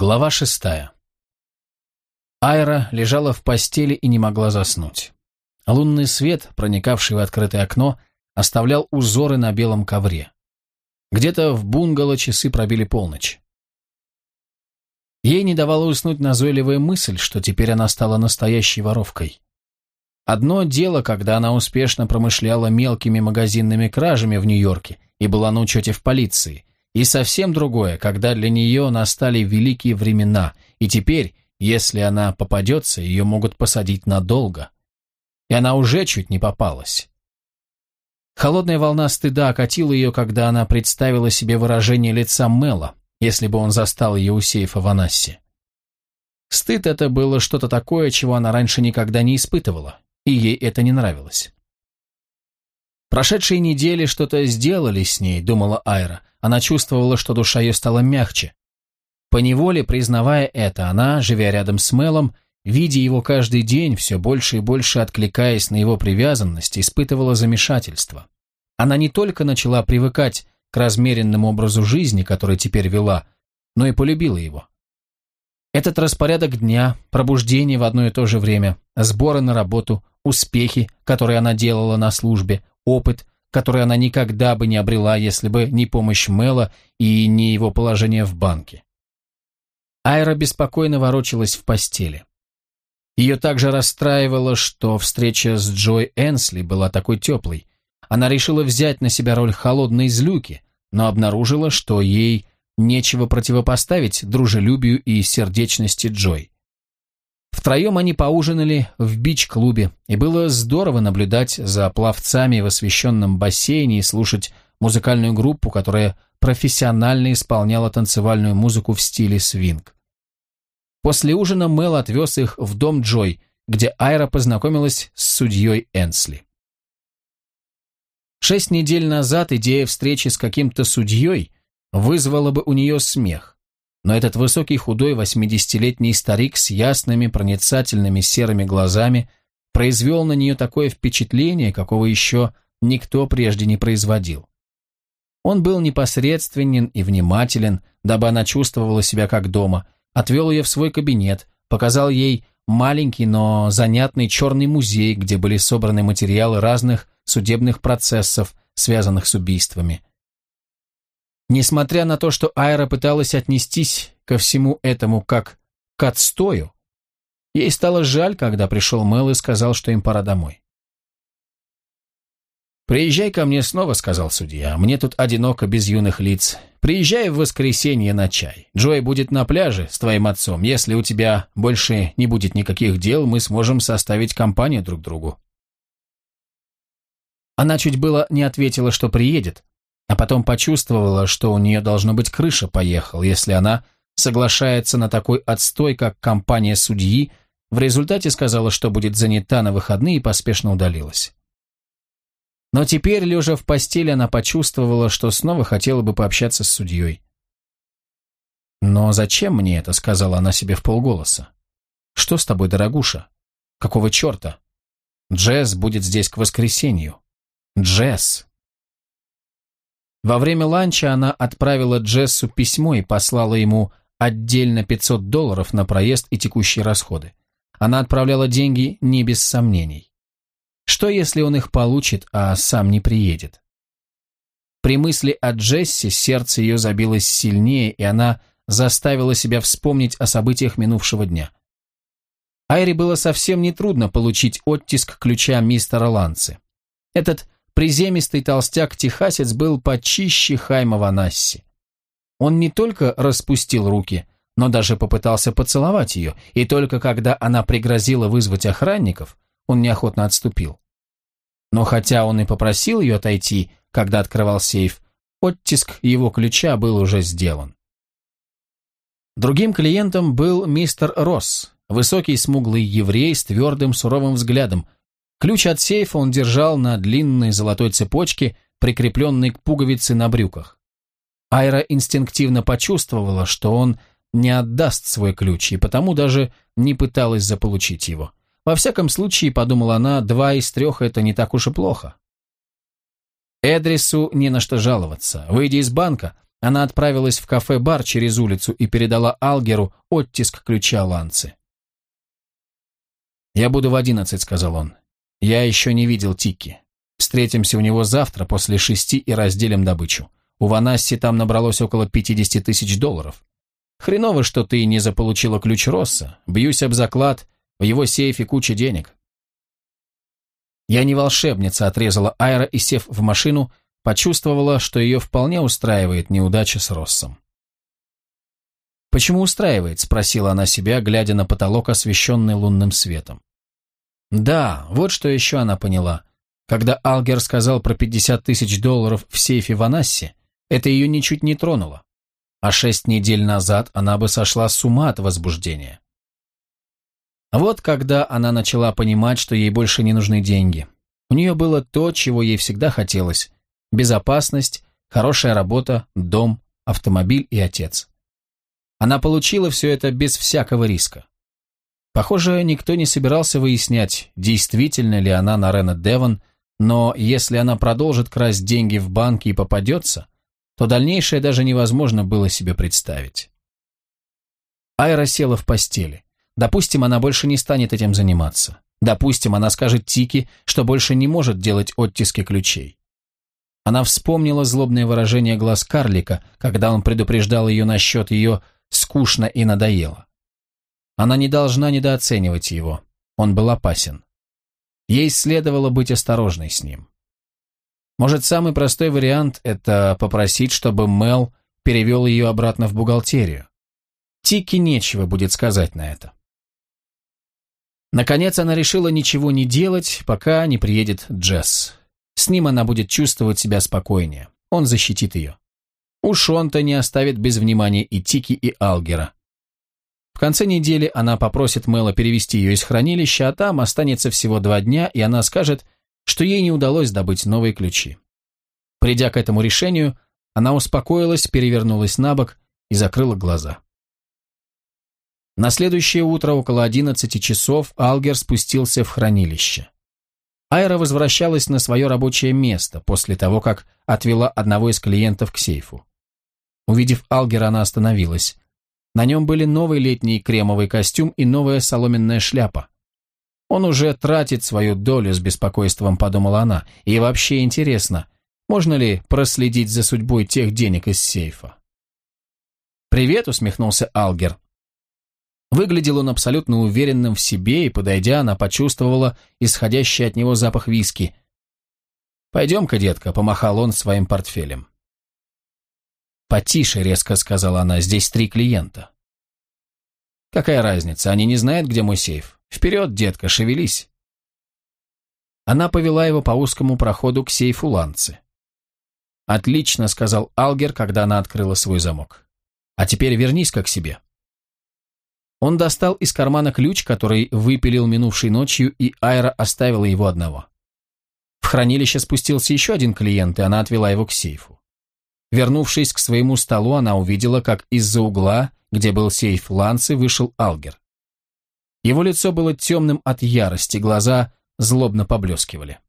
Глава шестая. Айра лежала в постели и не могла заснуть. Лунный свет, проникавший в открытое окно, оставлял узоры на белом ковре. Где-то в бунгало часы пробили полночь. Ей не давала уснуть назойливая мысль, что теперь она стала настоящей воровкой. Одно дело, когда она успешно промышляла мелкими магазинными кражами в Нью-Йорке и была на учете в полиции, и совсем другое, когда для нее настали великие времена, и теперь, если она попадется, ее могут посадить надолго. И она уже чуть не попалась. Холодная волна стыда окатила ее, когда она представила себе выражение лица Мэла, если бы он застал ее у сейфа в Анассе. Стыд это было что-то такое, чего она раньше никогда не испытывала, и ей это не нравилось. Прошедшие недели что-то сделали с ней, думала Айра. Она чувствовала, что душа ее стала мягче. Поневоле, признавая это, она, живя рядом с Мелом, видя его каждый день, все больше и больше откликаясь на его привязанность, испытывала замешательство. Она не только начала привыкать к размеренному образу жизни, который теперь вела, но и полюбила его. Этот распорядок дня, пробуждение в одно и то же время, сборы на работу, успехи, которые она делала на службе, опыт, который она никогда бы не обрела, если бы не помощь Мэла и не его положение в банке. Айра беспокойно ворочалась в постели. Ее также расстраивало, что встреча с Джой Энсли была такой теплой. Она решила взять на себя роль холодной злюки, но обнаружила, что ей нечего противопоставить дружелюбию и сердечности Джой. Втроем они поужинали в бич-клубе, и было здорово наблюдать за пловцами в освещенном бассейне и слушать музыкальную группу, которая профессионально исполняла танцевальную музыку в стиле свинг. После ужина Мел отвез их в дом Джой, где Айра познакомилась с судьей Энсли. Шесть недель назад идея встречи с каким-то судьей вызвала бы у нее смех, но этот высокий худой восьмидесятилетний старик с ясными проницательными серыми глазами произвел на нее такое впечатление, какого еще никто прежде не производил. Он был непосредственен и внимателен, дабы она чувствовала себя как дома, отвел ее в свой кабинет, показал ей маленький, но занятный черный музей, где были собраны материалы разных судебных процессов, связанных с убийствами. Несмотря на то, что Айра пыталась отнестись ко всему этому как к отстою, ей стало жаль, когда пришел Мэл и сказал, что им пора домой. «Приезжай ко мне снова», — сказал судья. «Мне тут одиноко, без юных лиц. Приезжай в воскресенье на чай. Джой будет на пляже с твоим отцом. Если у тебя больше не будет никаких дел, мы сможем составить компанию друг другу». Она чуть было не ответила, что приедет, а потом почувствовала, что у нее должно быть крыша поехал, если она соглашается на такой отстой, как компания судьи, в результате сказала, что будет занята на выходные и поспешно удалилась. Но теперь, лежа в постели, она почувствовала, что снова хотела бы пообщаться с судьей. «Но зачем мне это?» — сказала она себе в полголоса. «Что с тобой, дорогуша? Какого черта? Джесс будет здесь к воскресенью. Джесс!» Во время ланча она отправила Джессу письмо и послала ему отдельно 500 долларов на проезд и текущие расходы. Она отправляла деньги не без сомнений. Что, если он их получит, а сам не приедет? При мысли о Джессе сердце ее забилось сильнее, и она заставила себя вспомнить о событиях минувшего дня. Айре было совсем нетрудно получить оттиск ключа мистера Ланцы. Этот Приземистый толстяк-техасец был почище Хайма Ванасси. Он не только распустил руки, но даже попытался поцеловать ее, и только когда она пригрозила вызвать охранников, он неохотно отступил. Но хотя он и попросил ее отойти, когда открывал сейф, оттиск его ключа был уже сделан. Другим клиентом был мистер Росс, высокий смуглый еврей с твердым суровым взглядом, Ключ от сейфа он держал на длинной золотой цепочке, прикрепленной к пуговице на брюках. Айра инстинктивно почувствовала, что он не отдаст свой ключ, и потому даже не пыталась заполучить его. Во всяком случае, подумала она, два из трех – это не так уж и плохо. Эдрису не на что жаловаться. Выйдя из банка, она отправилась в кафе-бар через улицу и передала Алгеру оттиск ключа Ланцы. «Я буду в одиннадцать», — сказал он. «Я еще не видел Тики. Встретимся у него завтра после шести и разделим добычу. У Ванасси там набралось около пятидесяти тысяч долларов. Хреново, что ты не заполучила ключ Росса. Бьюсь об заклад, в его сейфе куча денег». «Я не волшебница», — отрезала Айра и, сев в машину, почувствовала, что ее вполне устраивает неудача с Россом. «Почему устраивает?» — спросила она себя, глядя на потолок, освещенный лунным светом. Да, вот что еще она поняла. Когда Алгер сказал про 50 тысяч долларов в сейфе в Анассе, это ее ничуть не тронуло. А шесть недель назад она бы сошла с ума от возбуждения. Вот когда она начала понимать, что ей больше не нужны деньги. У нее было то, чего ей всегда хотелось – безопасность, хорошая работа, дом, автомобиль и отец. Она получила все это без всякого риска. Похоже, никто не собирался выяснять, действительно ли она на Рена Девон, но если она продолжит красть деньги в банке и попадется, то дальнейшее даже невозможно было себе представить. Айра села в постели. Допустим, она больше не станет этим заниматься. Допустим, она скажет Тики, что больше не может делать оттиски ключей. Она вспомнила злобное выражение глаз карлика, когда он предупреждал ее насчет ее скучно и надоело. Она не должна недооценивать его. Он был опасен. Ей следовало быть осторожной с ним. Может, самый простой вариант – это попросить, чтобы Мел перевел ее обратно в бухгалтерию. Тики нечего будет сказать на это. Наконец она решила ничего не делать, пока не приедет Джесс. С ним она будет чувствовать себя спокойнее. Он защитит ее. Уж он-то не оставит без внимания и Тики, и Алгера. Конце недели она попросит Мэла перевести ее из хранилища, а там останется всего два дня, и она скажет, что ей не удалось добыть новые ключи. Придя к этому решению, она успокоилась, перевернулась на бок и закрыла глаза. На следующее утро около одиннадцати часов Алгер спустился в хранилище. Айра возвращалась на свое рабочее место после того, как отвела одного из клиентов к сейфу. Увидев Алгера, она остановилась. На нем были новый летний кремовый костюм и новая соломенная шляпа. Он уже тратит свою долю с беспокойством, подумала она. И вообще интересно, можно ли проследить за судьбой тех денег из сейфа? «Привет», — усмехнулся Алгер. Выглядел он абсолютно уверенным в себе, и, подойдя, она почувствовала исходящий от него запах виски. «Пойдем-ка, детка», — помахал он своим портфелем. «Потише», — резко сказала она, — «здесь три клиента». «Какая разница, они не знают, где мой сейф? Вперед, детка, шевелись». Она повела его по узкому проходу к сейфу Ланцы. «Отлично», — сказал Алгер, когда она открыла свой замок. «А теперь вернись-ка к себе». Он достал из кармана ключ, который выпилил минувшей ночью, и Айра оставила его одного. В хранилище спустился еще один клиент, и она отвела его к сейфу. Вернувшись к своему столу, она увидела, как из-за угла, где был сейф Ланцы, вышел Алгер. Его лицо было темным от ярости, глаза злобно поблескивали.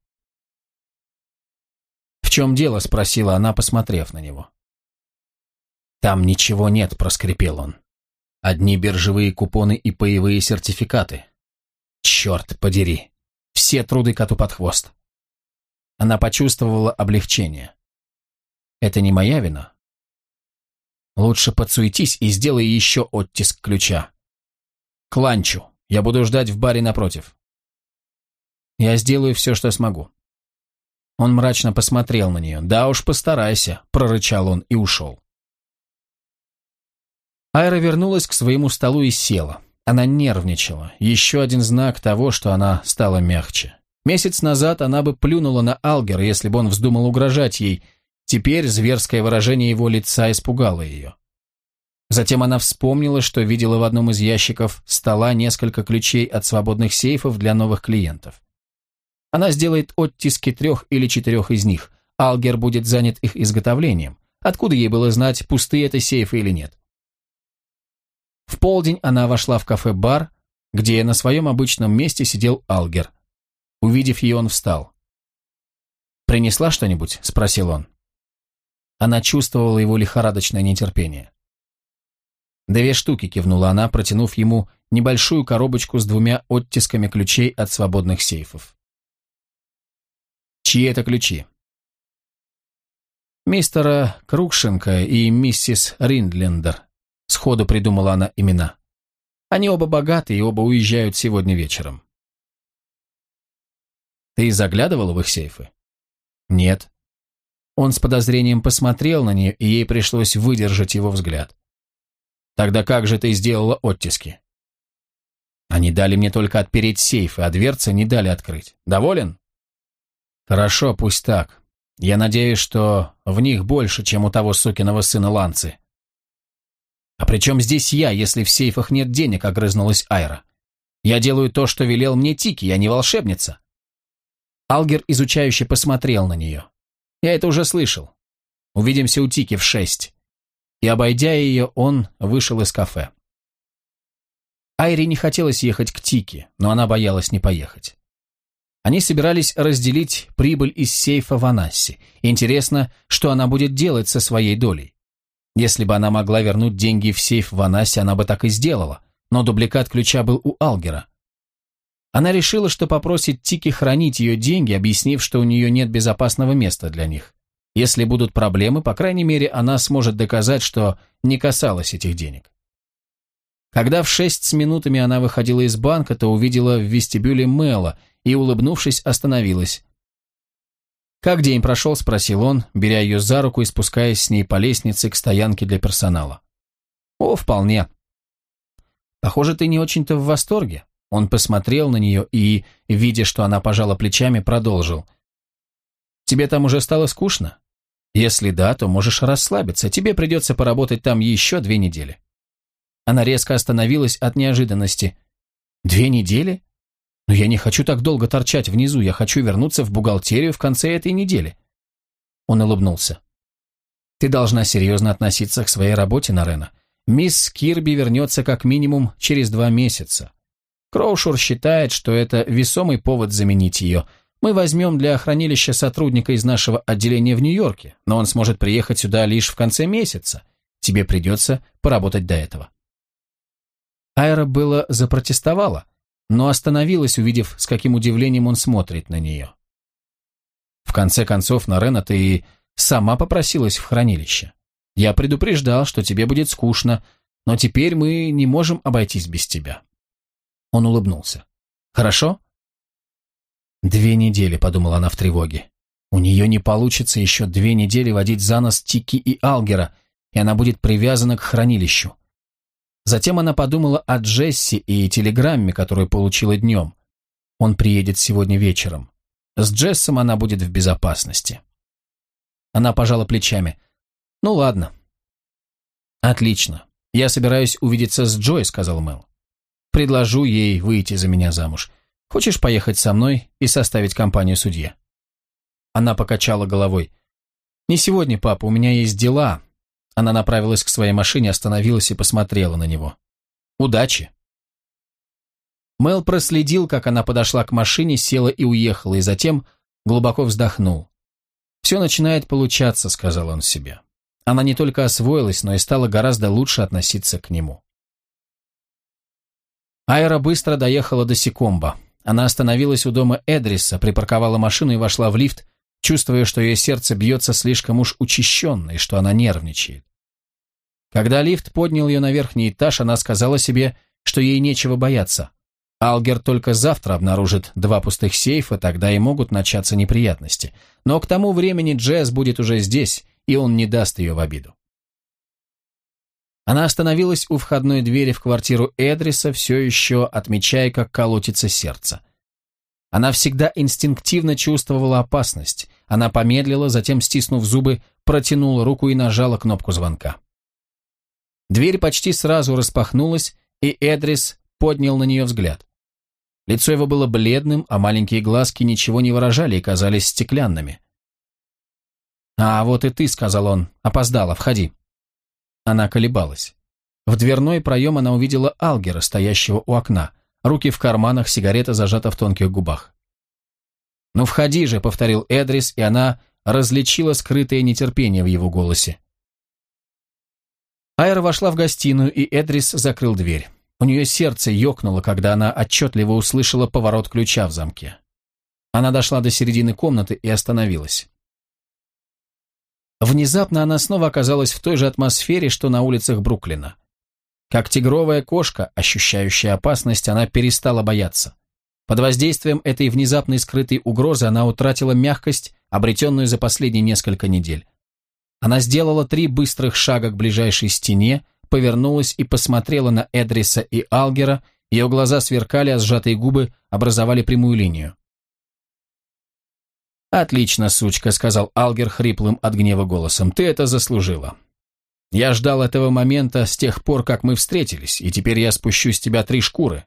«В чем дело?» — спросила она, посмотрев на него. «Там ничего нет», — проскрипел он. «Одни биржевые купоны и паевые сертификаты. Черт подери! Все труды коту под хвост». Она почувствовала облегчение. Это не моя вина. Лучше подсуетись и сделай еще оттиск ключа. К ланчу. Я буду ждать в баре напротив. Я сделаю все, что смогу. Он мрачно посмотрел на нее. «Да уж, постарайся», — прорычал он и ушел. Айра вернулась к своему столу и села. Она нервничала. Еще один знак того, что она стала мягче. Месяц назад она бы плюнула на Алгер, если бы он вздумал угрожать ей, Теперь зверское выражение его лица испугало ее. Затем она вспомнила, что видела в одном из ящиков стола несколько ключей от свободных сейфов для новых клиентов. Она сделает оттиски трех или четырех из них. Алгер будет занят их изготовлением. Откуда ей было знать, пустые это сейфы или нет? В полдень она вошла в кафе-бар, где на своем обычном месте сидел Алгер. Увидев ее, он встал. «Принесла что-нибудь?» – спросил он. Она чувствовала его лихорадочное нетерпение. «Две штуки», — кивнула она, протянув ему небольшую коробочку с двумя оттисками ключей от свободных сейфов. «Чьи это ключи?» «Мистера Крукшенко и миссис Риндлендер», — сходу придумала она имена. «Они оба богаты и оба уезжают сегодня вечером». «Ты заглядывала в их сейфы?» «Нет». Он с подозрением посмотрел на нее, и ей пришлось выдержать его взгляд. «Тогда как же ты сделала оттиски?» «Они дали мне только отпереть сейфы, а дверцы не дали открыть. Доволен?» «Хорошо, пусть так. Я надеюсь, что в них больше, чем у того сукиного сына Ланцы. «А при чем здесь я, если в сейфах нет денег?» — огрызнулась Айра. «Я делаю то, что велел мне Тики, я не волшебница». Алгер изучающе посмотрел на нее. «Я это уже слышал. Увидимся у Тики в шесть». И, обойдя ее, он вышел из кафе. Айре не хотелось ехать к Тике, но она боялась не поехать. Они собирались разделить прибыль из сейфа в Анассе. Интересно, что она будет делать со своей долей. Если бы она могла вернуть деньги в сейф в Анассе, она бы так и сделала, но дубликат ключа был у Алгера. Она решила, что попросит Тики хранить ее деньги, объяснив, что у нее нет безопасного места для них. Если будут проблемы, по крайней мере, она сможет доказать, что не касалась этих денег. Когда в шесть с минутами она выходила из банка, то увидела в вестибюле Мэла и, улыбнувшись, остановилась. «Как день прошел?» – спросил он, беря ее за руку и спускаясь с ней по лестнице к стоянке для персонала. «О, вполне». «Похоже, ты не очень-то в восторге». Он посмотрел на нее и, видя, что она пожала плечами, продолжил. «Тебе там уже стало скучно? Если да, то можешь расслабиться. Тебе придется поработать там еще две недели». Она резко остановилась от неожиданности. «Две недели? Но я не хочу так долго торчать внизу, я хочу вернуться в бухгалтерию в конце этой недели. Он улыбнулся. Ты должна серьезно относиться к своей работе, Нарена. Мисс Кирби вернется как минимум через два месяца. Кроушур считает, что это весомый повод заменить ее. Мы возьмем для хранилища сотрудника из нашего отделения в Нью-Йорке, но он сможет приехать сюда лишь в конце месяца. Тебе придется поработать до этого. Айра было запротестовала, но остановилась, увидев, с каким удивлением он смотрит на нее. В конце концов, Нарена, ты сама попросилась в хранилище. Я предупреждал, что тебе будет скучно, но теперь мы не можем обойтись без тебя. Он улыбнулся. Хорошо? Две недели, подумала она в тревоге. У нее не получится еще две недели водить за нос Тики и Алгера, и она будет привязана к хранилищу. Затем она подумала о Джесси и телеграмме, которую получила днем. Он приедет сегодня вечером. С Джессом она будет в безопасности. Она пожала плечами. «Ну ладно». «Отлично. Я собираюсь увидеться с Джой», — сказал Мэл. «Предложу ей выйти за меня замуж. Хочешь поехать со мной и составить компанию судье?» Она покачала головой. «Не сегодня, папа, у меня есть дела. Она направилась к своей машине, остановилась и посмотрела на него. «Удачи!» Мел проследил, как она подошла к машине, села и уехала, и затем глубоко вздохнул. «Все начинает получаться», — сказал он себе. Она не только освоилась, но и стала гораздо лучше относиться к нему. Айра быстро доехала до Секомба. Она остановилась у дома Эдриса, припарковала машину и вошла в лифт, чувствуя, что ее сердце бьется слишком уж учащенно и что она нервничает. Когда лифт поднял ее на верхний этаж, она сказала себе, что ей нечего бояться. Алгер только завтра обнаружит два пустых сейфа, тогда и могут начаться неприятности. Но к тому времени Джесс будет уже здесь, и он не даст ее в обиду. Она остановилась у входной двери в квартиру Эдриса, все еще отмечая, как колотится сердце. Она всегда инстинктивно чувствовала опасность. Она помедлила, затем, стиснув зубы, протянула руку и нажала кнопку звонка. Дверь почти сразу распахнулась, и Эдрис поднял на нее взгляд. Лицо его было бледным, а маленькие глазки ничего не выражали и казались стеклянными. «А вот и ты», — сказал он, — «опоздала, входи». Она колебалась. В дверной проем она увидела Алгера, стоящего у окна. Руки в карманах, сигарета зажата в тонких губах. «Ну входи же», — повторил Эдрис, и она различила скрытое нетерпение в его голосе. Айра вошла в гостиную, и Эдрис закрыл дверь. У нее сердце ёкнуло, когда она отчетливо услышала поворот ключа в замке. Она дошла до середины комнаты и остановилась. Внезапно она снова оказалась в той же атмосфере, что на улицах Бруклина. Как тигровая кошка, ощущающая опасность, она перестала бояться. Под воздействием этой внезапной скрытой угрозы она утратила мягкость, обретенную за последние несколько недель. Она сделала три быстрых шага к ближайшей стене, повернулась и посмотрела на Эдриса и Алгера, ее глаза сверкали, а сжатые губы образовали прямую линию. «Отлично, сучка», — сказал Алгер хриплым от гнева голосом, — «ты это заслужила. Я ждал этого момента с тех пор, как мы встретились, и теперь я спущу с тебя три шкуры».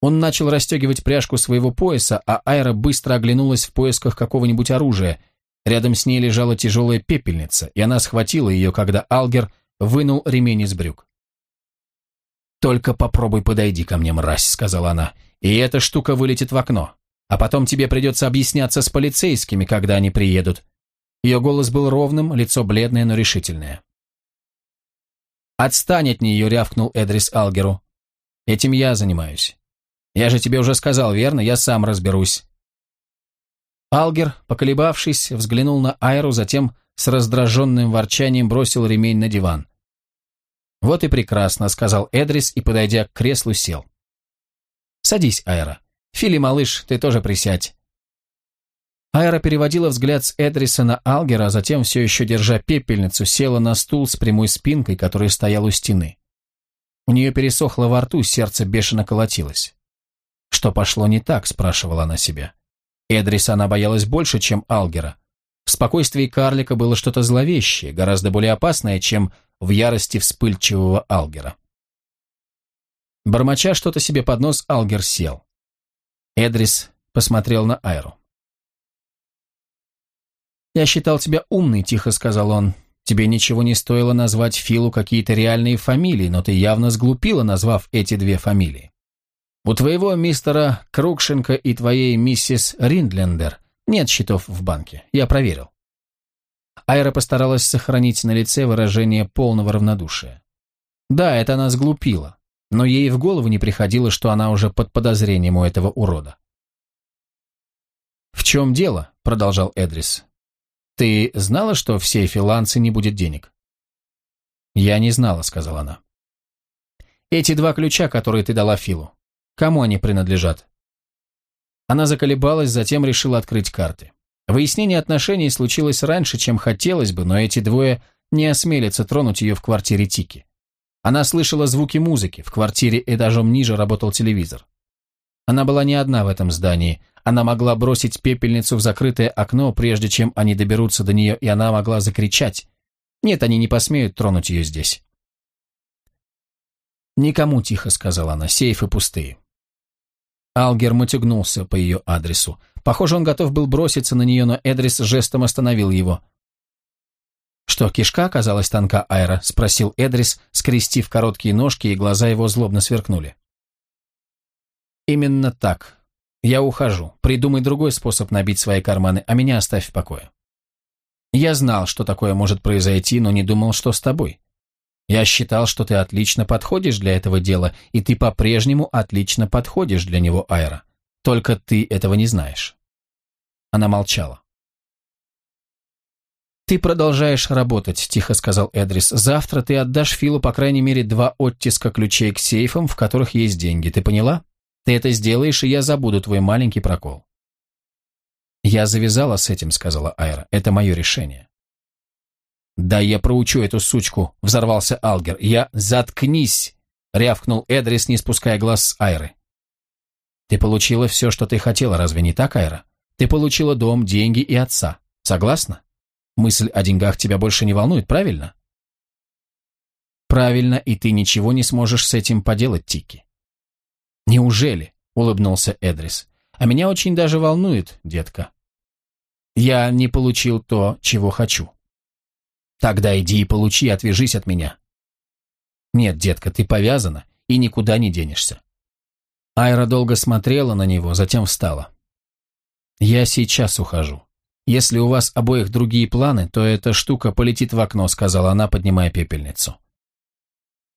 Он начал расстегивать пряжку своего пояса, а Айра быстро оглянулась в поисках какого-нибудь оружия. Рядом с ней лежала тяжелая пепельница, и она схватила ее, когда Алгер вынул ремень из брюк. «Только попробуй подойди ко мне, мразь», — сказала она, — «и эта штука вылетит в окно. А потом тебе придется объясняться с полицейскими, когда они приедут». Ее голос был ровным, лицо бледное, но решительное. «Отстань от нее», — рявкнул Эдрис Алгеру. «Этим я занимаюсь. Я же тебе уже сказал, верно? Я сам разберусь». Алгер, поколебавшись, взглянул на Айру, затем с раздраженным ворчанием бросил ремень на диван. «Вот и прекрасно», — сказал Эдрис и, подойдя к креслу, сел. «Садись, Айра. Фили, малыш, ты тоже присядь». Айра переводила взгляд с Эдриса на Алгера, а затем, все еще держа пепельницу, села на стул с прямой спинкой, который стоял у стены. У нее пересохло во рту, сердце бешено колотилось. «Что пошло не так?» – спрашивала она себя. Эдриса она боялась больше, чем Алгера. В спокойствии карлика было что-то зловещее, гораздо более опасное, чем в ярости вспыльчивого Алгера. Бормоча что-то себе под нос, Алгер сел. Эдрис посмотрел на Айру. «Я считал тебя умной», — тихо сказал он. «Тебе ничего не стоило назвать Филу какие-то реальные фамилии, но ты явно сглупила, назвав эти две фамилии. У твоего мистера Крукшенко и твоей миссис Риндлендер нет счетов в банке. Я проверил. Айра постаралась сохранить на лице выражение полного равнодушия. Да, это она сглупила, но ей в голову не приходило, что она уже под подозрением у этого урода. «В чем дело?» – продолжал Эдрис. «Ты знала, что в сейфе Ланцы не будет денег?» «Я не знала», – сказала она. «Эти два ключа, которые ты дала Филу, кому они принадлежат?» Она заколебалась, затем решила открыть карты. Выяснение отношений случилось раньше, чем хотелось бы, но эти двое не осмелятся тронуть ее в квартире Тики. Она слышала звуки музыки, в квартире этажом ниже работал телевизор. Она была не одна в этом здании, она могла бросить пепельницу в закрытое окно, прежде чем они доберутся до нее, и она могла закричать. Нет, они не посмеют тронуть ее здесь. «Никому тихо», — сказала она, — «сейфы пустые». Алгер матюгнулся по ее адресу. Похоже, он готов был броситься на нее, но Эдрис жестом остановил его. «Что, кишка оказалась тонка, Айра?» — спросил Эдрис, скрестив короткие ножки, и глаза его злобно сверкнули. «Именно так. Я ухожу. Придумай другой способ набить свои карманы, а меня оставь в покое». «Я знал, что такое может произойти, но не думал, что с тобой. Я считал, что ты отлично подходишь для этого дела, и ты по-прежнему отлично подходишь для него, Айра. Только ты этого не знаешь». Она молчала. «Ты продолжаешь работать», — тихо сказал Эдрис. «Завтра ты отдашь Филу по крайней мере два оттиска ключей к сейфам, в которых есть деньги. Ты поняла? Ты это сделаешь, и я забуду твой маленький прокол». «Я завязала с этим», — сказала Айра. «Это мое решение». «Да я проучу эту сучку», — взорвался Алгер. «Я... Заткнись!» — рявкнул Эдрис, не спуская глаз с Айры. «Ты получила все, что ты хотела, разве не так, Айра? Ты получила дом, деньги и отца. Согласна? Мысль о деньгах тебя больше не волнует, правильно?» «Правильно, и ты ничего не сможешь с этим поделать, Тики». «Неужели?» — улыбнулся Эдрис. «А меня очень даже волнует, детка. Я не получил то, чего хочу». Тогда иди и получи, отвяжись от меня. Нет, детка, ты повязана и никуда не денешься. Айра долго смотрела на него, затем встала. Я сейчас ухожу. «Если у вас обоих другие планы, то эта штука полетит в окно», сказала она, поднимая пепельницу.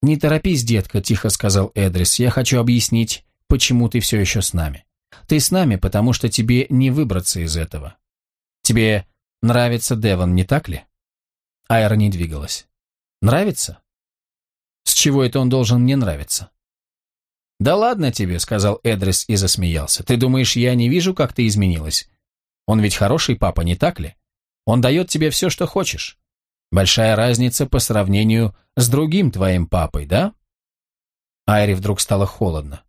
«Не торопись, детка», — тихо сказал Эдрис. «Я хочу объяснить, почему ты все еще с нами. Ты с нами, потому что тебе не выбраться из этого. Тебе нравится Девон, не так ли?» Айра не двигалась. «Нравится? С чего это он должен мне нравиться?» «Да ладно тебе», — сказал Эдрис и засмеялся. «Ты думаешь, я не вижу, как ты изменилась? Он ведь хороший папа, не так ли? Он дает тебе все, что хочешь. Большая разница по сравнению с другим твоим папой, да?» Айре вдруг стало холодно.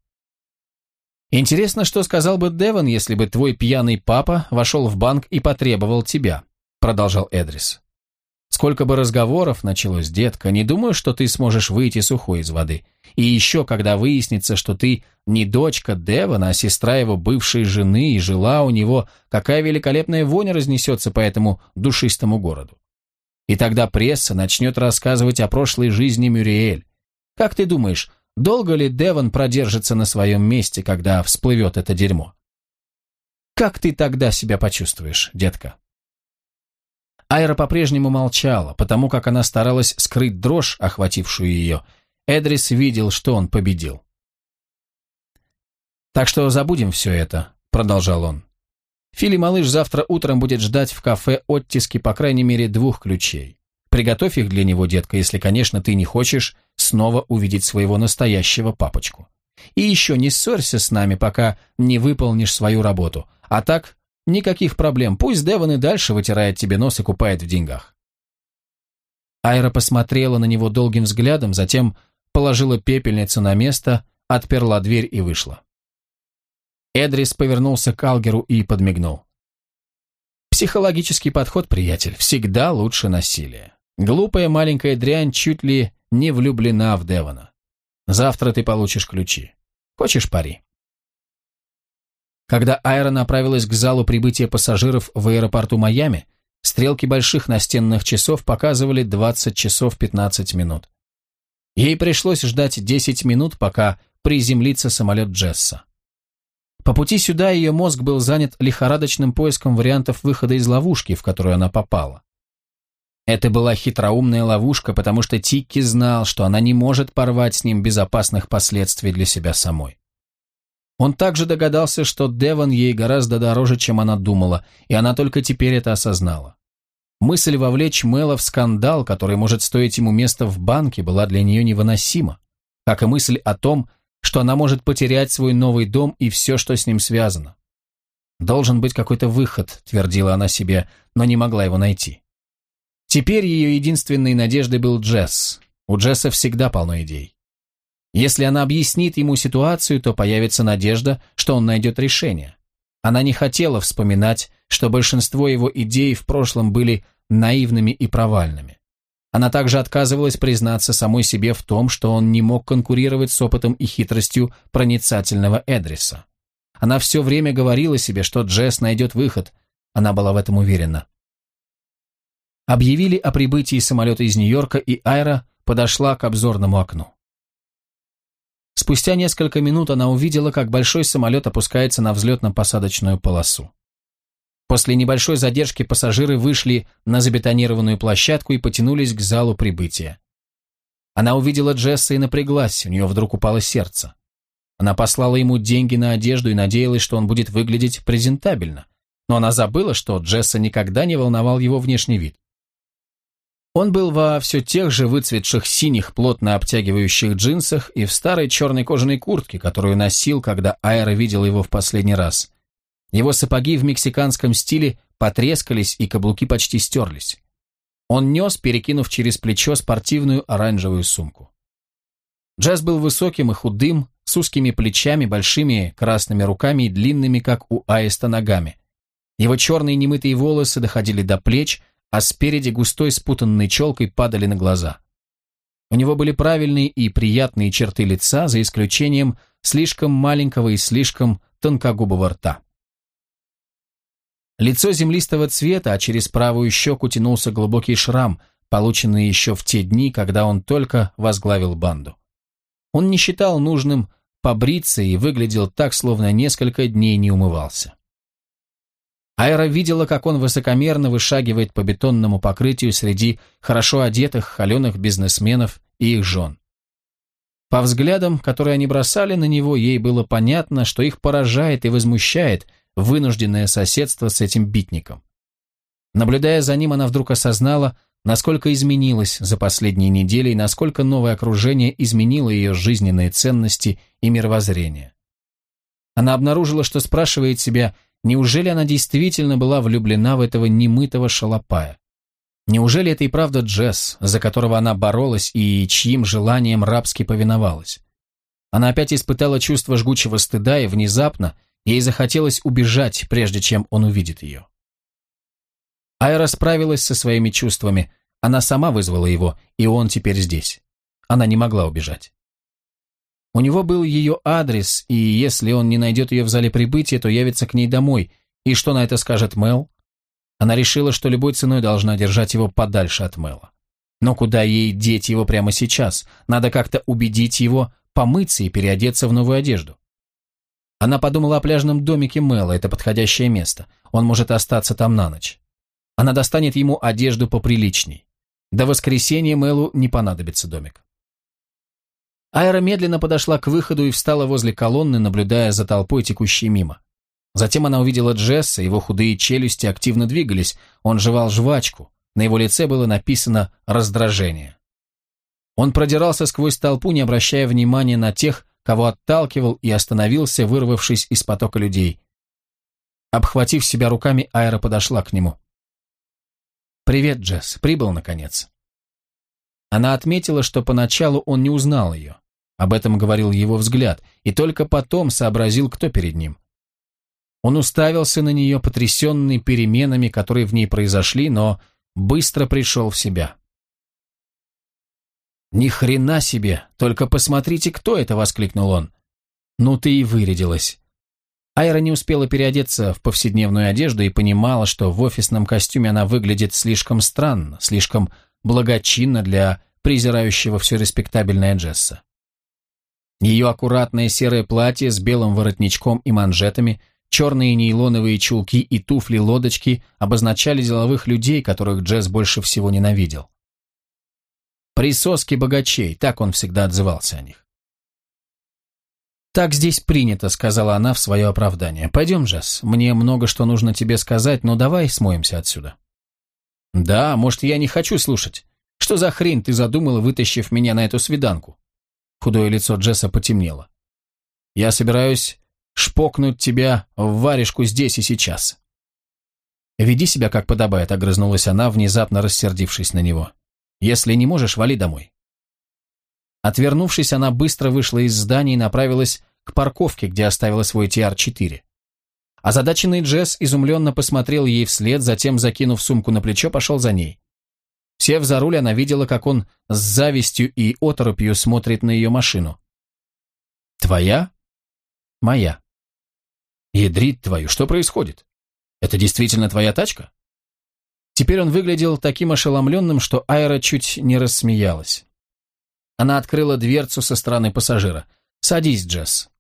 «Интересно, что сказал бы Девон, если бы твой пьяный папа вошел в банк и потребовал тебя», продолжал Эдрис. «Сколько бы разговоров началось, детка, не думаю, что ты сможешь выйти сухой из воды. И еще, когда выяснится, что ты не дочка Девона, а сестра его бывшей жены и жила у него, какая великолепная вонь разнесется по этому душистому городу. И тогда пресса начнет рассказывать о прошлой жизни Мюриэль. Как ты думаешь, Долго ли Девон продержится на своем месте, когда всплывет это дерьмо? Как ты тогда себя почувствуешь, детка? Айра по-прежнему молчала, потому как она старалась скрыть дрожь, охватившую ее. Эдрис видел, что он победил. «Так что забудем все это», — продолжал он. «Фили малыш завтра утром будет ждать в кафе оттиски по крайней мере двух ключей. Приготовь их для него, детка, если, конечно, ты не хочешь снова увидеть своего настоящего папочку. И еще не ссорься с нами, пока не выполнишь свою работу. А так, никаких проблем. Пусть Девон и дальше вытирает тебе нос и купает в деньгах. Айра посмотрела на него долгим взглядом, затем положила пепельницу на место, отперла дверь и вышла. Эдрис повернулся к Алгеру и подмигнул. «Психологический подход, приятель, всегда лучше насилия. Глупая маленькая дрянь чуть ли не влюблена в Девона. Завтра ты получишь ключи. Хочешь пари?» Когда Айра направилась к залу прибытия пассажиров в аэропорту Майами, стрелки больших настенных часов показывали 20 часов 15 минут. Ей пришлось ждать 10 минут, пока приземлится самолет Джесса. По пути сюда ее мозг был занят лихорадочным поиском вариантов выхода из ловушки, в которую она попала. Это была хитроумная ловушка, потому что Тикки знал, что она не может порвать с ним безопасных последствий для себя самой. Он также догадался, что Девон ей гораздо дороже, чем она думала, и она только теперь это осознала. Мысль вовлечь Мэла в скандал, который может стоить ему место в банке, была для нее невыносима, как и мысль о том, что она может потерять свой новый дом и все, что с ним связано. «Должен быть какой-то выход», — твердила она себе, но не могла его найти. Теперь ее единственной надеждой был Джесс. У Джесса всегда полно идей. Если она объяснит ему ситуацию, то появится надежда, что он найдет решение. Она не хотела вспоминать, что большинство его идей в прошлом были наивными и провальными. Она также отказывалась признаться самой себе в том, что он не мог конкурировать с опытом и хитростью проницательного Эдриса. Она все время говорила себе, что Джесс найдет выход. Она была в этом уверена объявили о прибытии самолета из Нью-Йорка, и Айра подошла к обзорному окну. Спустя несколько минут она увидела, как большой самолет опускается на взлетно-посадочную полосу. После небольшой задержки пассажиры вышли на забетонированную площадку и потянулись к залу прибытия. Она увидела Джесса и напряглась, у нее вдруг упало сердце. Она послала ему деньги на одежду и надеялась, что он будет выглядеть презентабельно. Но она забыла, что Джесса никогда не волновал его внешний вид. Он был во все тех же выцветших синих плотно обтягивающих джинсах и в старой черной кожаной куртке, которую носил, когда Айра видел его в последний раз. Его сапоги в мексиканском стиле потрескались и каблуки почти стерлись. Он нес, перекинув через плечо спортивную оранжевую сумку. Джаз был высоким и худым, с узкими плечами, большими красными руками и длинными, как у аиста, ногами. Его черные немытые волосы доходили до плеч, а спереди густой спутанной челкой падали на глаза. У него были правильные и приятные черты лица, за исключением слишком маленького и слишком тонкогубого рта. Лицо землистого цвета, а через правую щеку тянулся глубокий шрам, полученный еще в те дни, когда он только возглавил банду. Он не считал нужным побриться и выглядел так, словно несколько дней не умывался. Айра видела, как он высокомерно вышагивает по бетонному покрытию среди хорошо одетых, холеных бизнесменов и их жен. По взглядам, которые они бросали на него, ей было понятно, что их поражает и возмущает вынужденное соседство с этим битником. Наблюдая за ним, она вдруг осознала, насколько изменилась за последние недели и насколько новое окружение изменило ее жизненные ценности и мировоззрение. Она обнаружила, что спрашивает себя, неужели она действительно была влюблена в этого немытого шалопая? Неужели это и правда Джесс, за которого она боролась и чьим желанием рабски повиновалась? Она опять испытала чувство жгучего стыда, и внезапно ей захотелось убежать, прежде чем он увидит ее. Айра справилась со своими чувствами, она сама вызвала его, и он теперь здесь. Она не могла убежать. У него был ее адрес, и если он не найдет ее в зале прибытия, то явится к ней домой. И что на это скажет Мел? Она решила, что любой ценой должна держать его подальше от Мэла. Но куда ей деть его прямо сейчас? Надо как-то убедить его помыться и переодеться в новую одежду. Она подумала о пляжном домике Мэла, это подходящее место. Он может остаться там на ночь. Она достанет ему одежду поприличней. До воскресенья Мэлу не понадобится домик. Айра медленно подошла к выходу и встала возле колонны, наблюдая за толпой, текущей мимо. Затем она увидела Джесса, его худые челюсти активно двигались, он жевал жвачку, на его лице было написано «раздражение». Он продирался сквозь толпу, не обращая внимания на тех, кого отталкивал и остановился, вырвавшись из потока людей. Обхватив себя руками, Айра подошла к нему. «Привет, Джесс, прибыл, наконец». Она отметила, что поначалу он не узнал ее. Об этом говорил его взгляд, и только потом сообразил, кто перед ним. Он уставился на нее, потрясенный переменами, которые в ней произошли, но быстро пришел в себя. «Ни хрена себе! Только посмотрите, кто это!» — воскликнул он. «Ну ты и вырядилась!» Айра не успела переодеться в повседневную одежду и понимала, что в офисном костюме она выглядит слишком странно, слишком благочинно для презирающего все респектабельное Джесса. Ее аккуратное серое платье с белым воротничком и манжетами – Черные нейлоновые чулки и туфли-лодочки обозначали деловых людей, которых Джесс больше всего ненавидел. «Присоски богачей», так он всегда отзывался о них. «Так здесь принято», — сказала она в свое оправдание. «Пойдем, Джесс, мне много что нужно тебе сказать, но давай смоемся отсюда». «Да, может, я не хочу слушать. Что за хрень ты задумала, вытащив меня на эту свиданку?» Худое лицо Джесса потемнело. «Я собираюсь шпокнуть тебя в варежку здесь и сейчас. «Веди себя, как подобает», — огрызнулась она, внезапно рассердившись на него. «Если не можешь, вали домой». Отвернувшись, она быстро вышла из здания и направилась к парковке, где оставила свой TR-4. Озадаченный Джесс изумленно посмотрел ей вслед, затем, закинув сумку на плечо, пошел за ней. Сев за руль, она видела, как он с завистью и оторопью смотрит на ее машину. «Твоя?» «Моя». «Ядрит твою, что происходит? Это действительно твоя тачка?» Теперь он выглядел таким ошеломленным, что Айра чуть не рассмеялась. Она открыла дверцу со стороны пассажира. «Садись, Джесс».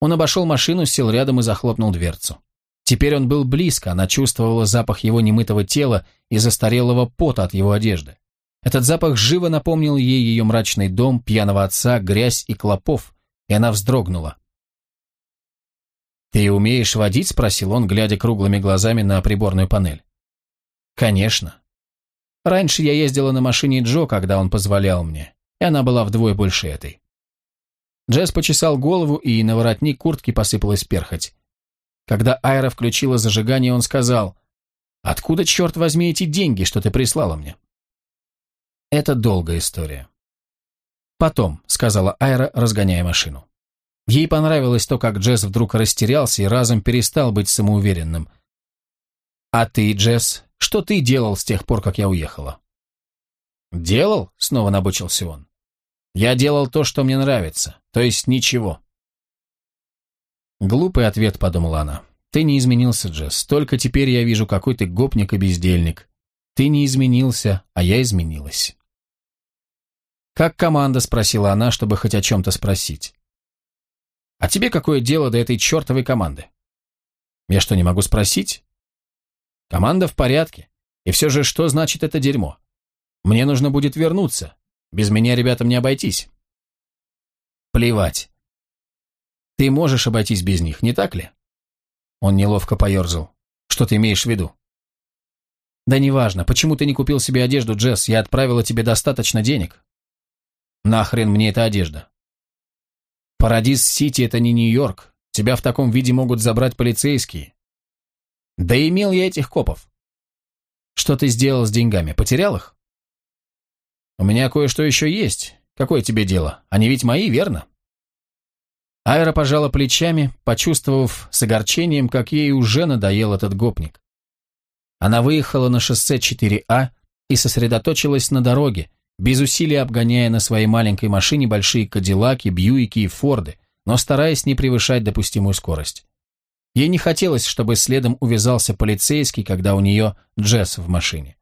Он обошел машину, сел рядом и захлопнул дверцу. Теперь он был близко, она чувствовала запах его немытого тела и застарелого пота от его одежды. Этот запах живо напомнил ей ее мрачный дом, пьяного отца, грязь и клопов, и она вздрогнула. «Ты умеешь водить?» – спросил он, глядя круглыми глазами на приборную панель. «Конечно. Раньше я ездила на машине Джо, когда он позволял мне, и она была вдвое больше этой». Джесс почесал голову, и на воротник куртки посыпалась перхоть. Когда Айра включила зажигание, он сказал, «Откуда, черт возьми, эти деньги, что ты прислала мне?» «Это долгая история». «Потом», — сказала Айра, разгоняя машину. Ей понравилось то, как Джесс вдруг растерялся и разом перестал быть самоуверенным. «А ты, Джесс, что ты делал с тех пор, как я уехала?» «Делал?» — снова набучился он. «Я делал то, что мне нравится, то есть ничего». «Глупый ответ», — подумала она. «Ты не изменился, Джесс, только теперь я вижу, какой ты гопник и бездельник. Ты не изменился, а я изменилась». «Как команда?» — спросила она, чтобы хоть о чем-то спросить. А тебе какое дело до этой чертовой команды? Я что, не могу спросить? Команда в порядке. И все же, что значит это дерьмо? Мне нужно будет вернуться. Без меня ребятам не обойтись. Плевать. Ты можешь обойтись без них, не так ли? Он неловко поерзал. Что ты имеешь в виду? Да неважно, почему ты не купил себе одежду, Джесс? Я отправила тебе достаточно денег. Нахрен мне эта одежда? Парадис-Сити – это не Нью-Йорк. Тебя в таком виде могут забрать полицейские. Да имел я этих копов. Что ты сделал с деньгами? Потерял их? У меня кое-что еще есть. Какое тебе дело? Они ведь мои, верно? Айра пожала плечами, почувствовав с огорчением, как ей уже надоел этот гопник. Она выехала на шоссе 4А и сосредоточилась на дороге, без усилий обгоняя на своей маленькой машине большие кадиллаки, бьюики и форды, но стараясь не превышать допустимую скорость. Ей не хотелось, чтобы следом увязался полицейский, когда у нее Джесс в машине.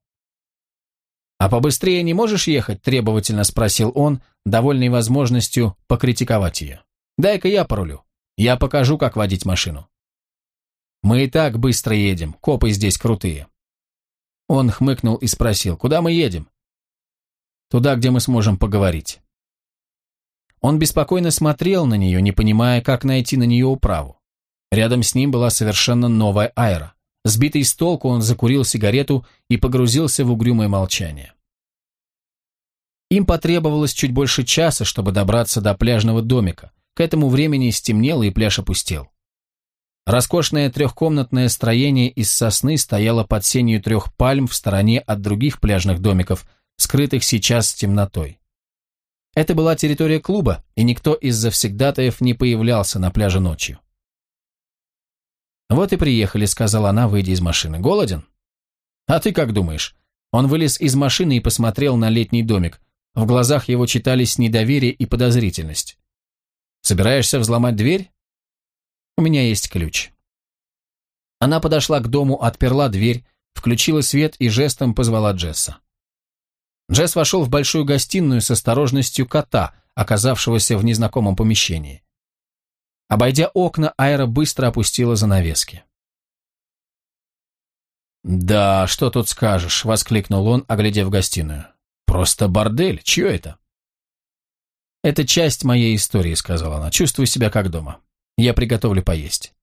«А побыстрее не можешь ехать?» – требовательно спросил он, довольный возможностью покритиковать ее. «Дай-ка я порулю. Я покажу, как водить машину». «Мы и так быстро едем, копы здесь крутые». Он хмыкнул и спросил, «Куда мы едем?» «Туда, где мы сможем поговорить». Он беспокойно смотрел на нее, не понимая, как найти на нее управу. Рядом с ним была совершенно новая Айра. Сбитый с толку, он закурил сигарету и погрузился в угрюмое молчание. Им потребовалось чуть больше часа, чтобы добраться до пляжного домика. К этому времени стемнело и пляж опустел. Роскошное трехкомнатное строение из сосны стояло под сенью трех пальм в стороне от других пляжных домиков, скрытых сейчас темнотой. Это была территория клуба, и никто из завсегдатаев не появлялся на пляже ночью. «Вот и приехали», — сказала она, выйдя из машины. «Голоден?» «А ты как думаешь?» Он вылез из машины и посмотрел на летний домик. В глазах его читались недоверие и подозрительность. «Собираешься взломать дверь?» «У меня есть ключ». Она подошла к дому, отперла дверь, включила свет и жестом позвала Джесса. Джесс вошел в большую гостиную с осторожностью кота, оказавшегося в незнакомом помещении. Обойдя окна, Айра быстро опустила занавески. «Да, что тут скажешь», — воскликнул он, оглядев гостиную. «Просто бордель. Чье это?» «Это часть моей истории», — сказала она. «Чувствую себя как дома. Я приготовлю поесть».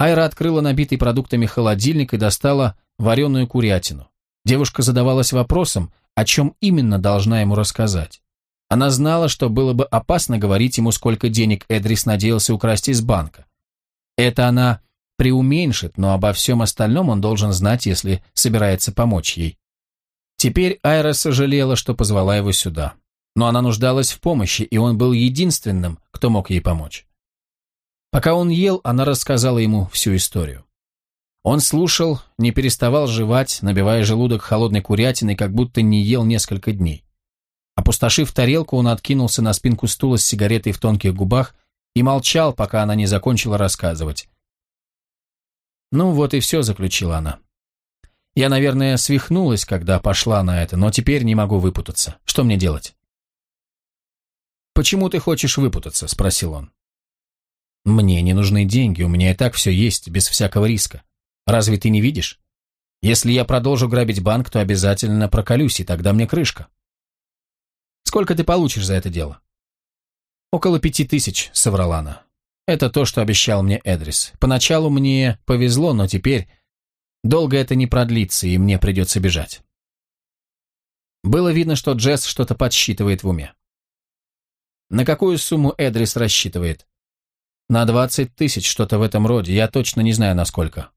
Айра открыла набитый продуктами холодильник и достала вареную курятину. Девушка задавалась вопросом, о чем именно должна ему рассказать. Она знала, что было бы опасно говорить ему, сколько денег Эдрис надеялся украсть из банка. Это она преуменьшит, но обо всем остальном он должен знать, если собирается помочь ей. Теперь Айра сожалела, что позвала его сюда. Но она нуждалась в помощи, и он был единственным, кто мог ей помочь. Пока он ел, она рассказала ему всю историю. Он слушал, не переставал жевать, набивая желудок холодной курятиной, как будто не ел несколько дней. Опустошив тарелку, он откинулся на спинку стула с сигаретой в тонких губах и молчал, пока она не закончила рассказывать. «Ну вот и все», — заключила она. «Я, наверное, свихнулась, когда пошла на это, но теперь не могу выпутаться. Что мне делать?» «Почему ты хочешь выпутаться?» — спросил он. «Мне не нужны деньги, у меня и так все есть, без всякого риска. Разве ты не видишь? Если я продолжу грабить банк, то обязательно проколюсь, и тогда мне крышка». Сколько ты получишь за это дело?» «Около пяти тысяч», — соврала она. «Это то, что обещал мне Эдрис. Поначалу мне повезло, но теперь долго это не продлится, и мне придется бежать». Было видно, что Джесс что-то подсчитывает в уме. «На какую сумму Эдрис рассчитывает?» «На двадцать тысяч, что-то в этом роде. Я точно не знаю, насколько».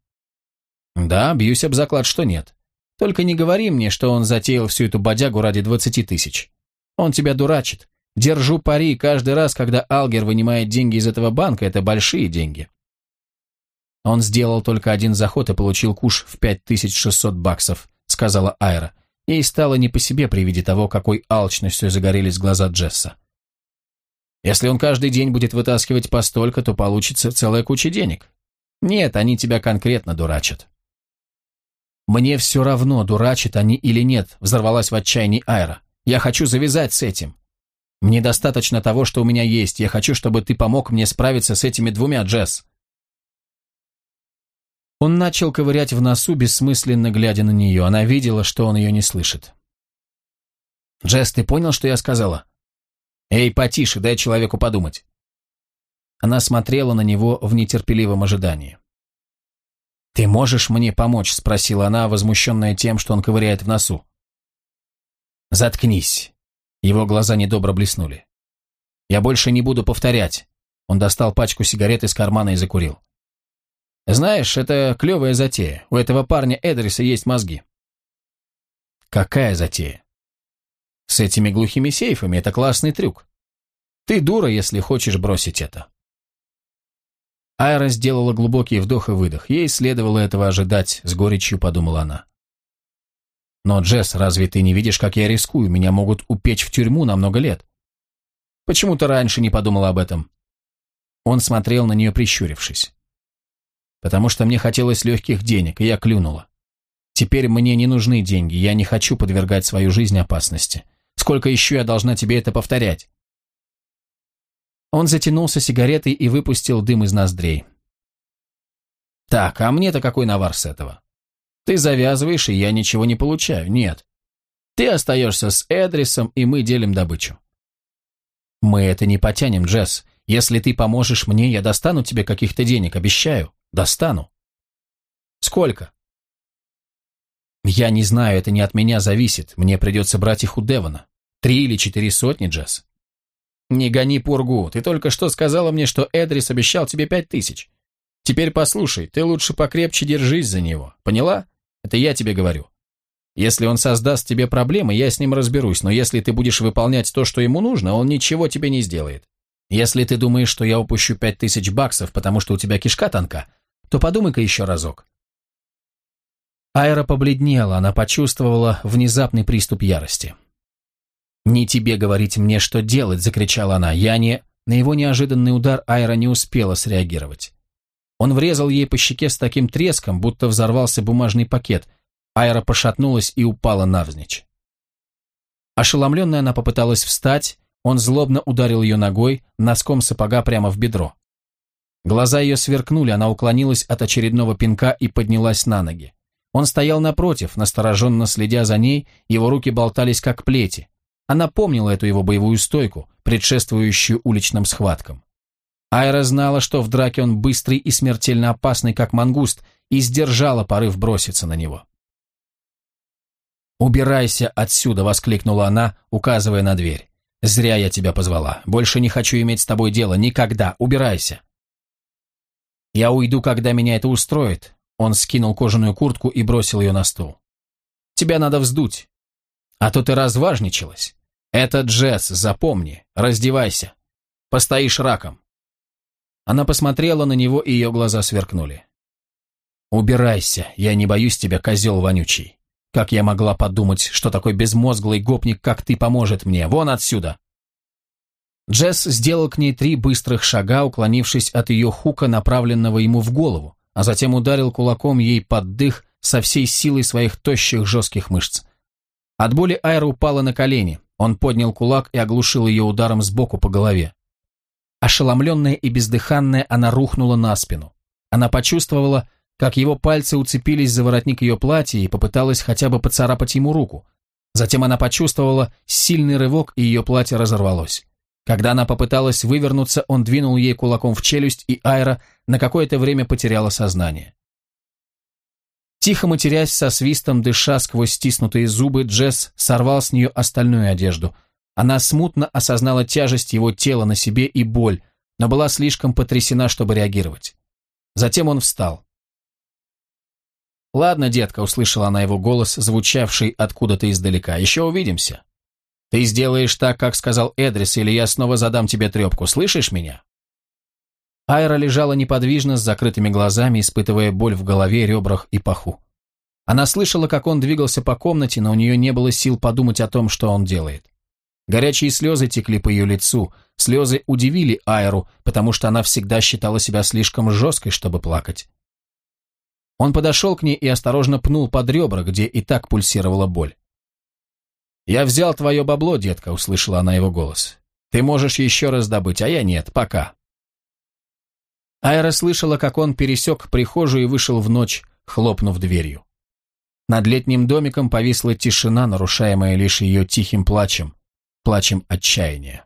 «Да, бьюсь об заклад, что нет. Только не говори мне, что он затеял всю эту бодягу ради двадцати тысяч. Он тебя дурачит. Держу пари, каждый раз, когда Алгер вынимает деньги из этого банка, это большие деньги. Он сделал только один заход и получил куш в 5600 баксов, сказала Айра. Ей стало не по себе при виде того, какой алчностью загорелись глаза Джесса. Если он каждый день будет вытаскивать по столько, то получится целая куча денег. Нет, они тебя конкретно дурачат. Мне все равно, дурачат они или нет, взорвалась в отчаянии Айра. Я хочу завязать с этим. Мне достаточно того, что у меня есть. Я хочу, чтобы ты помог мне справиться с этими двумя, Джесс. Он начал ковырять в носу, бессмысленно глядя на нее. Она видела, что он ее не слышит. «Джесс, ты понял, что я сказала?» «Эй, потише, дай человеку подумать». Она смотрела на него в нетерпеливом ожидании. «Ты можешь мне помочь?» – спросила она, возмущенная тем, что он ковыряет в носу. «Заткнись!» Его глаза недобро блеснули. «Я больше не буду повторять». Он достал пачку сигарет из кармана и закурил. «Знаешь, это клевая затея. У этого парня Эдриса есть мозги». «Какая затея?» «С этими глухими сейфами это классный трюк. Ты дура, если хочешь бросить это». Айра сделала глубокий вдох и выдох. Ей следовало этого ожидать, с горечью подумала она. «Но, Джесс, разве ты не видишь, как я рискую? Меня могут упечь в тюрьму на много лет». «Почему ты раньше не подумала об этом?» Он смотрел на нее, прищурившись. «Потому что мне хотелось легких денег, и я клюнула. Теперь мне не нужны деньги, я не хочу подвергать свою жизнь опасности. Сколько еще я должна тебе это повторять?» Он затянулся сигаретой и выпустил дым из ноздрей. «Так, а мне-то какой навар с этого? Ты завязываешь, и я ничего не получаю. Нет. Ты остаешься с Эдрисом, и мы делим добычу». «Мы это не потянем, Джесс. Если ты поможешь мне, я достану тебе каких-то денег, обещаю. Достану». «Сколько?» «Я не знаю, это не от меня зависит. Мне придется брать их у Девона. Три или четыре сотни, Джесс. «Не гони пургу. Ты только что сказала мне, что Эдрис обещал тебе пять тысяч. Теперь послушай, ты лучше покрепче держись за него. Поняла? Это я тебе говорю. Если он создаст тебе проблемы, я с ним разберусь, но если ты будешь выполнять то, что ему нужно, он ничего тебе не сделает. Если ты думаешь, что я упущу пять тысяч баксов, потому что у тебя кишка тонка, то подумай-ка еще разок». Айра побледнела, она почувствовала внезапный приступ ярости. «Не тебе говорить мне, что делать!» – закричала она. «Я не...» На его неожиданный удар Айра не успела среагировать. Он врезал ей по щеке с таким треском, будто взорвался бумажный пакет. Айра пошатнулась и упала навзничь. Ошеломленная она попыталась встать, он злобно ударил ее ногой, носком сапога прямо в бедро. Глаза ее сверкнули, она уклонилась от очередного пинка и поднялась на ноги. Он стоял напротив, настороженно следя за ней, его руки болтались как плети. Она помнила эту его боевую стойку, предшествующую уличным схваткам. Айра знала, что в драке он быстрый и смертельно опасный, как мангуст, и сдержала порыв броситься на него. «Убирайся отсюда!» — воскликнула она, указывая на дверь. «Зря я тебя позвала. Больше не хочу иметь с тобой дело. Никогда. Убирайся!» «Я уйду, когда меня это устроит», — он скинул кожаную куртку и бросил ее на стол. «Тебя надо вздуть. А то ты разважничалась. «Это Джесс, запомни. Раздевайся. Постоишь раком». Она посмотрела на него, и ее глаза сверкнули. «Убирайся, я не боюсь тебя, козел вонючий. Как я могла подумать, что такой безмозглый гопник, как ты, поможет мне? Вон отсюда!» Джесс сделал к ней три быстрых шага, уклонившись от ее хука, направленного ему в голову, а затем ударил кулаком ей под дых со всей силой своих тощих жестких мышц. От боли Айра упала на колени, он поднял кулак и оглушил ее ударом сбоку по голове. Ошеломленная и бездыханная, она рухнула на спину. Она почувствовала, как его пальцы уцепились за воротник ее платья и попыталась хотя бы поцарапать ему руку. Затем она почувствовала сильный рывок, и ее платье разорвалось. Когда она попыталась вывернуться, он двинул ей кулаком в челюсть, и Айра на какое-то время потеряла сознание. Тихо матерясь со свистом, дыша сквозь стиснутые зубы, Джесс сорвал с нее остальную одежду. Она смутно осознала тяжесть его тела на себе и боль, но была слишком потрясена, чтобы реагировать. Затем он встал. «Ладно, детка», — услышала она его голос, звучавший откуда-то издалека, — «еще увидимся. Ты сделаешь так, как сказал Эдрис, или я снова задам тебе трепку, слышишь меня?» Айра лежала неподвижно с закрытыми глазами, испытывая боль в голове, ребрах и паху. Она слышала, как он двигался по комнате, но у нее не было сил подумать о том, что он делает. Горячие слезы текли по ее лицу. Слезы удивили Айру, потому что она всегда считала себя слишком жесткой, чтобы плакать. Он подошел к ней и осторожно пнул под ребра, где и так пульсировала боль. «Я взял твое бабло, детка», — услышала она его голос. «Ты можешь еще раз добыть, а я нет, пока». Айра слышала, как он пересек прихожую и вышел в ночь, хлопнув дверью. Над летним домиком повисла тишина, нарушаемая лишь ее тихим плачем, плачем отчаяния.